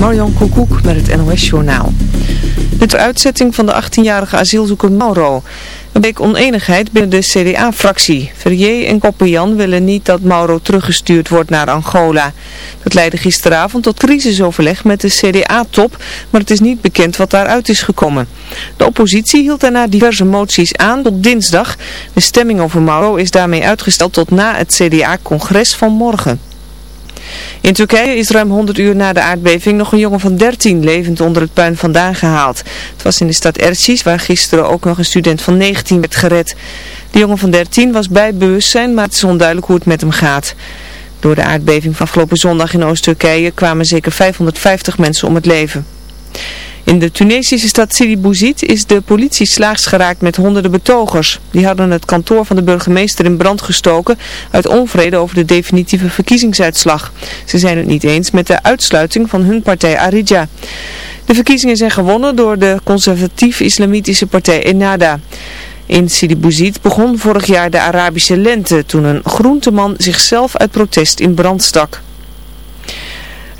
Marjan Koekoek met het NOS Journaal. De uitzetting van de 18-jarige asielzoeker Mauro. Er bleek oneenigheid binnen de CDA-fractie. Verrier en Koppenjan willen niet dat Mauro teruggestuurd wordt naar Angola. Dat leidde gisteravond tot crisisoverleg met de CDA-top, maar het is niet bekend wat daaruit is gekomen. De oppositie hield daarna diverse moties aan tot dinsdag. De stemming over Mauro is daarmee uitgesteld tot na het CDA-congres van morgen. In Turkije is ruim 100 uur na de aardbeving nog een jongen van 13 levend onder het puin vandaan gehaald. Het was in de stad Ercis waar gisteren ook nog een student van 19 werd gered. De jongen van 13 was bij bewustzijn, maar het is onduidelijk hoe het met hem gaat. Door de aardbeving van afgelopen zondag in Oost-Turkije kwamen zeker 550 mensen om het leven. In de Tunesische stad Sidi Bouzid is de politie slaags geraakt met honderden betogers. Die hadden het kantoor van de burgemeester in brand gestoken uit onvrede over de definitieve verkiezingsuitslag. Ze zijn het niet eens met de uitsluiting van hun partij Aridja. De verkiezingen zijn gewonnen door de conservatief-islamitische partij Ennada. In Sidi Bouzid begon vorig jaar de Arabische lente toen een groenteman zichzelf uit protest in brand stak.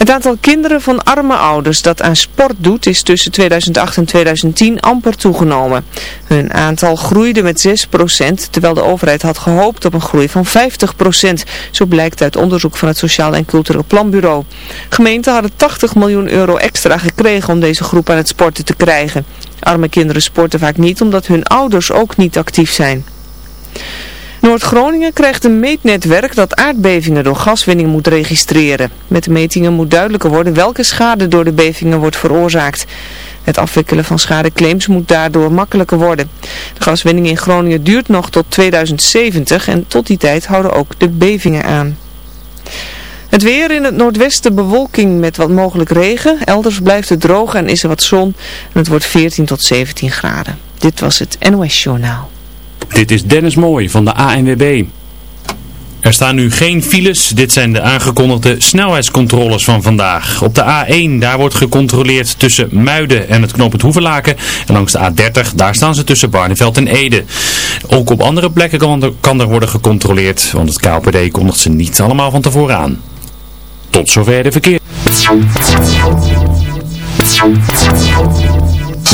Het aantal kinderen van arme ouders dat aan sport doet is tussen 2008 en 2010 amper toegenomen. Hun aantal groeide met 6%, terwijl de overheid had gehoopt op een groei van 50%. Zo blijkt uit onderzoek van het Sociaal en Cultureel Planbureau. Gemeenten hadden 80 miljoen euro extra gekregen om deze groep aan het sporten te krijgen. Arme kinderen sporten vaak niet omdat hun ouders ook niet actief zijn. Noord-Groningen krijgt een meetnetwerk dat aardbevingen door gaswinning moet registreren. Met de metingen moet duidelijker worden welke schade door de bevingen wordt veroorzaakt. Het afwikkelen van schadeclaims moet daardoor makkelijker worden. De gaswinning in Groningen duurt nog tot 2070 en tot die tijd houden ook de bevingen aan. Het weer in het noordwesten bewolking met wat mogelijk regen. Elders blijft het droog en is er wat zon. En het wordt 14 tot 17 graden. Dit was het NOS Journaal. Dit is Dennis Mooij van de ANWB. Er staan nu geen files. Dit zijn de aangekondigde snelheidscontroles van vandaag. Op de A1, daar wordt gecontroleerd tussen Muiden en het knooppunt Hoevelaken. En langs de A30, daar staan ze tussen Barneveld en Ede. Ook op andere plekken kan er, kan er worden gecontroleerd, want het KPD kondigt ze niet allemaal van tevoren aan. Tot zover de verkeer.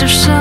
就像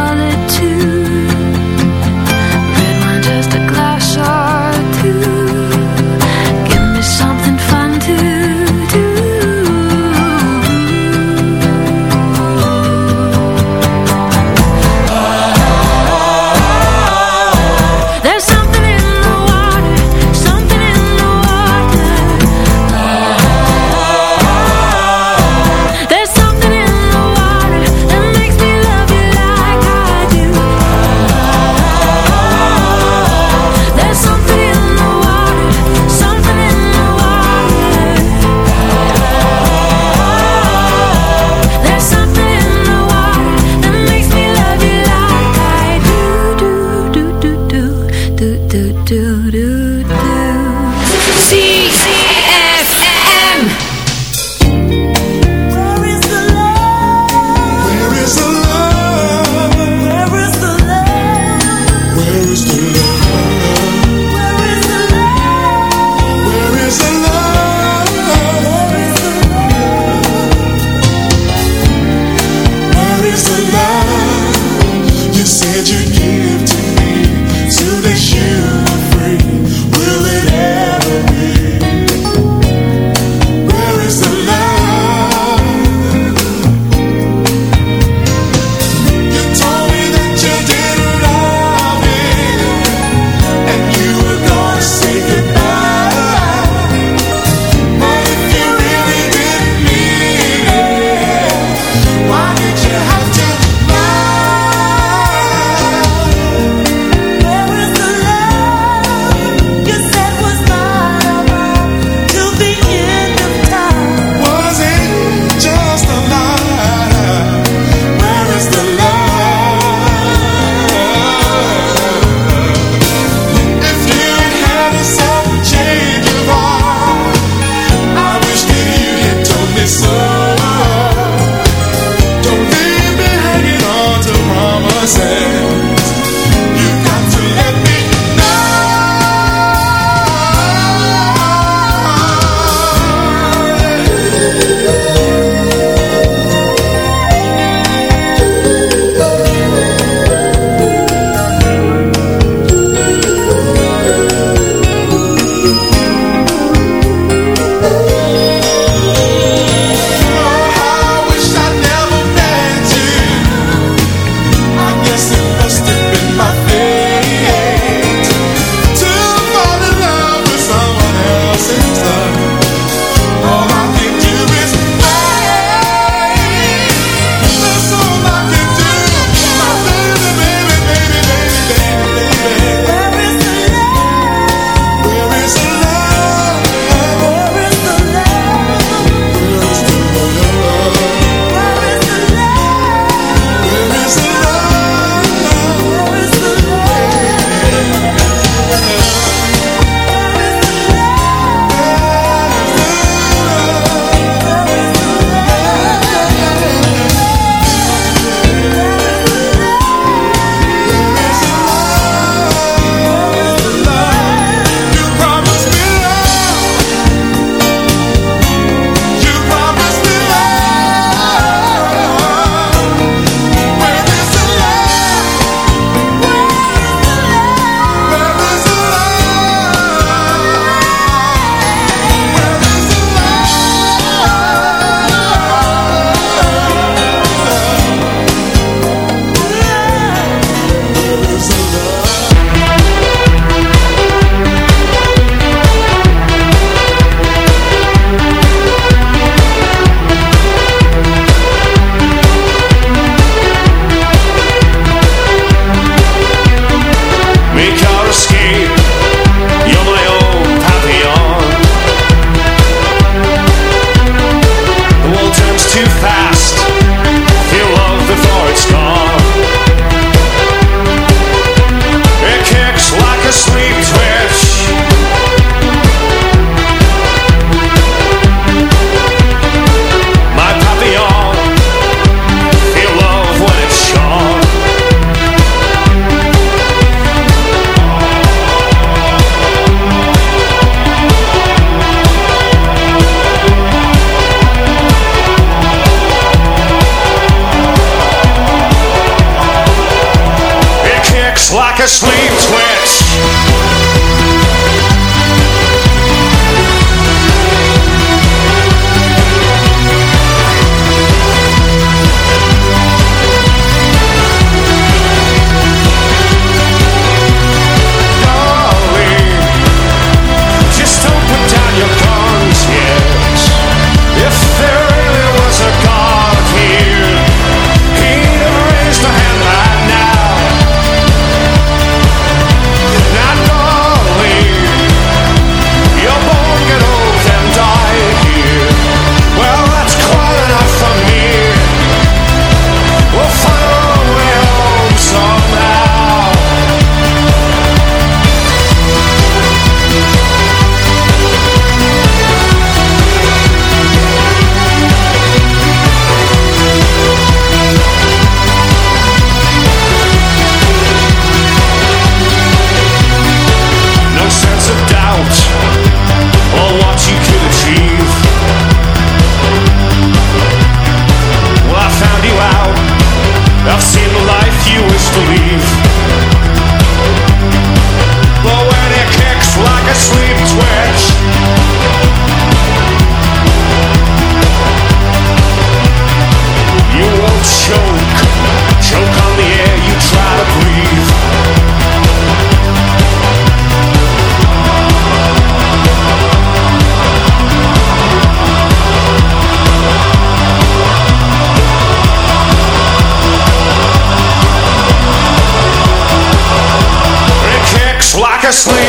like.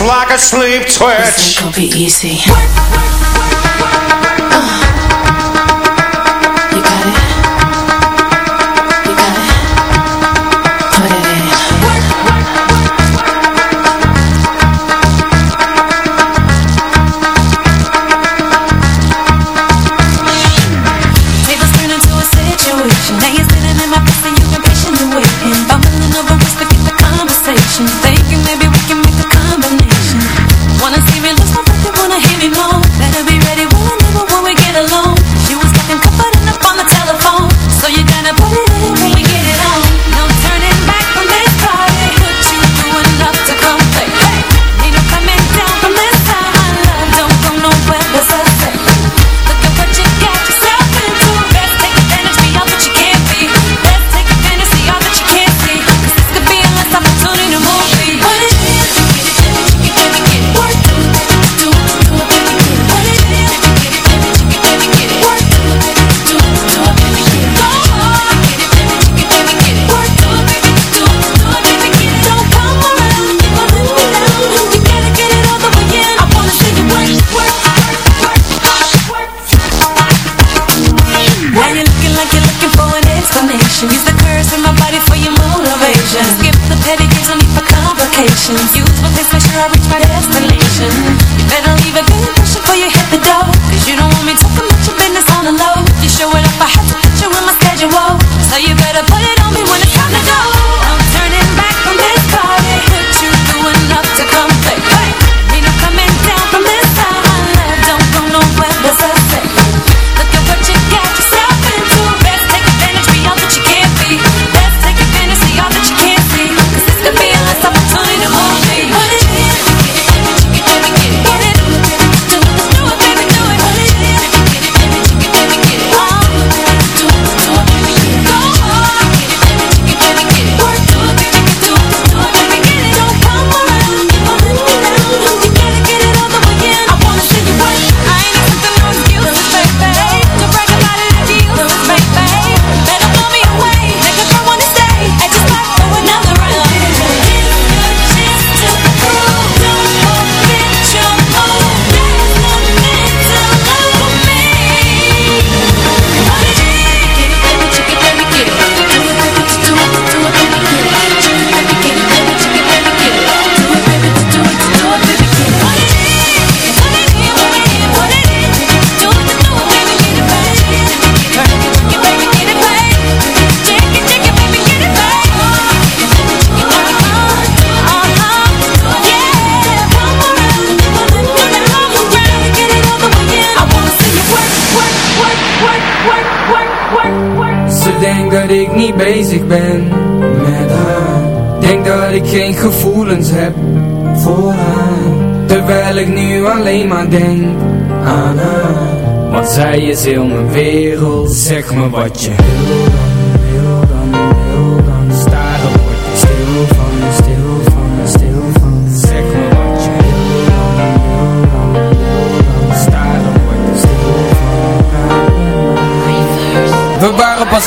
like a sleep twitch. This ain't gonna be easy. Bezig ben met haar. Denk dat ik geen gevoelens heb voor haar. Terwijl ik nu alleen maar denk aan haar. Want zij is heel mijn wereld Zeg me wat je wil. Dan, wil dan, wil dan Staren word je stil van, stil van, stil van. Zeg me wat je wil. Dan, wil dan, wil dan Staren word stil van. We waren pas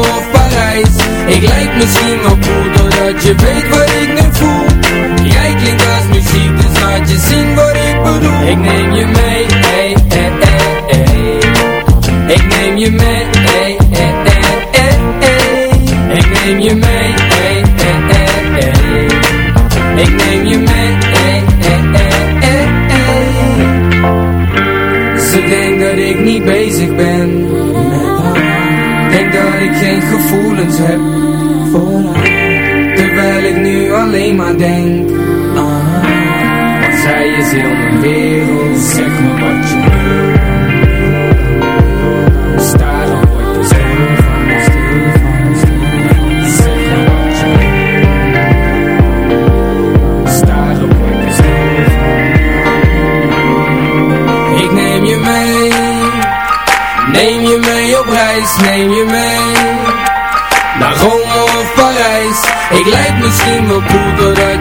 Ik lijk misschien wel cool Doordat je weet wat ik nu voel Jij klinkt als muziek Dus laat je zien wat ik bedoel Ik neem je mee hey, hey, hey, hey. Ik neem je mee hey, hey, hey, hey. Ik neem je mee hey, hey. Ik neem je mee hey, hey. Ze denkt dat ik niet bezig ben geen gevoelens heb voor haar. Terwijl ik nu alleen maar denk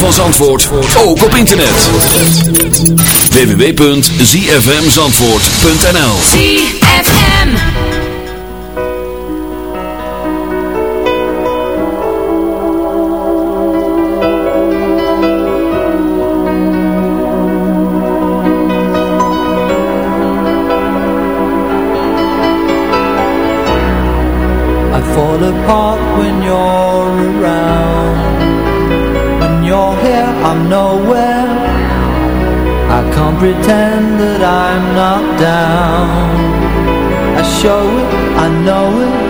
Van Zandvoort ook op internet. www.zfmzandvoort.nl ZFM. I fall apart pretend that I'm not down. I show it, I know it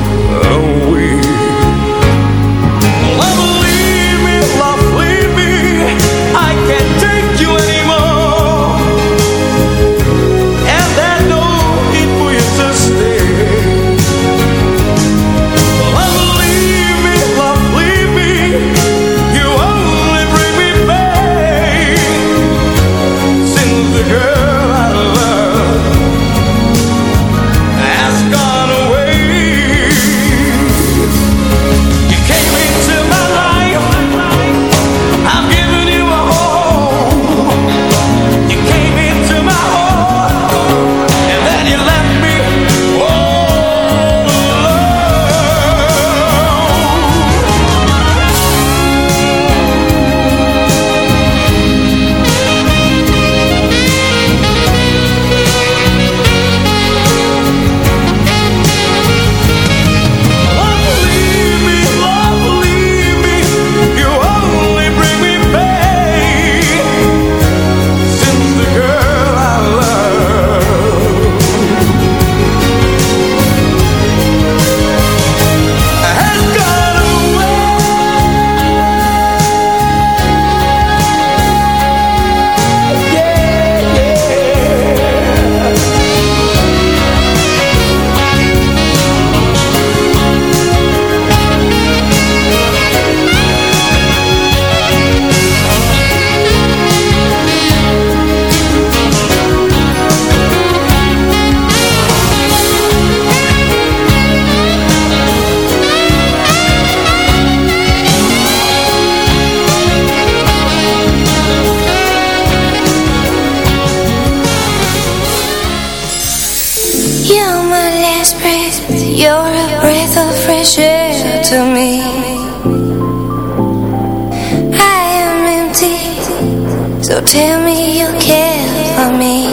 share to me. I am empty So tell me you care for me.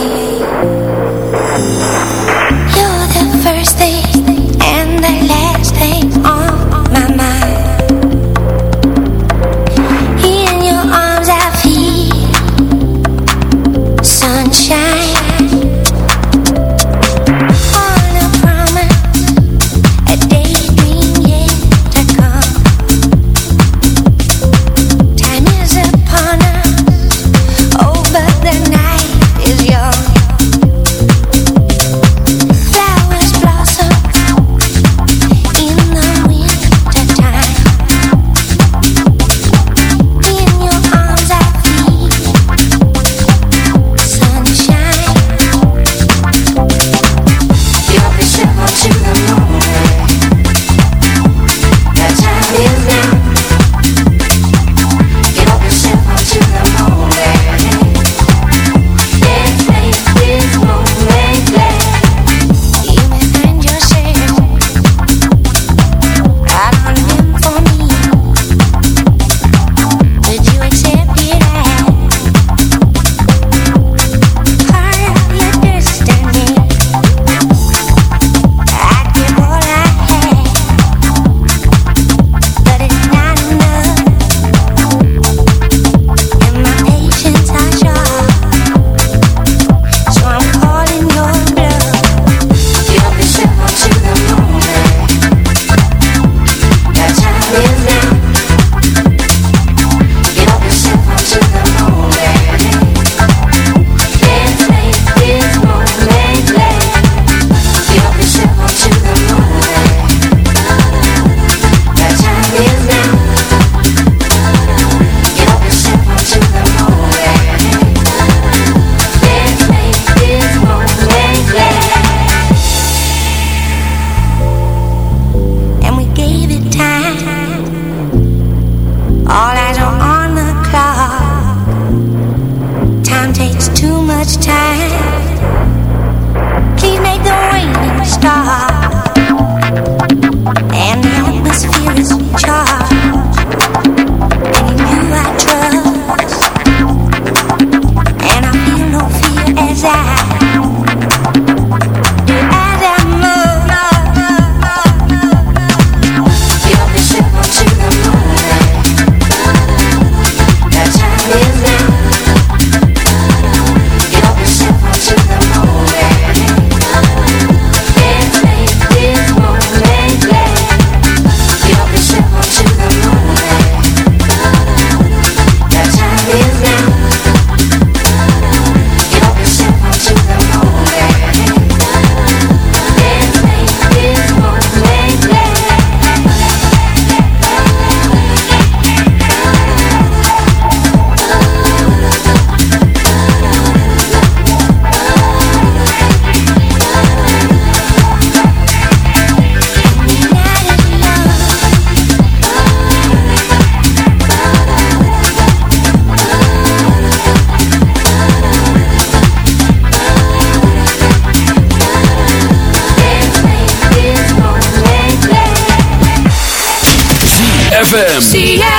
ZFM.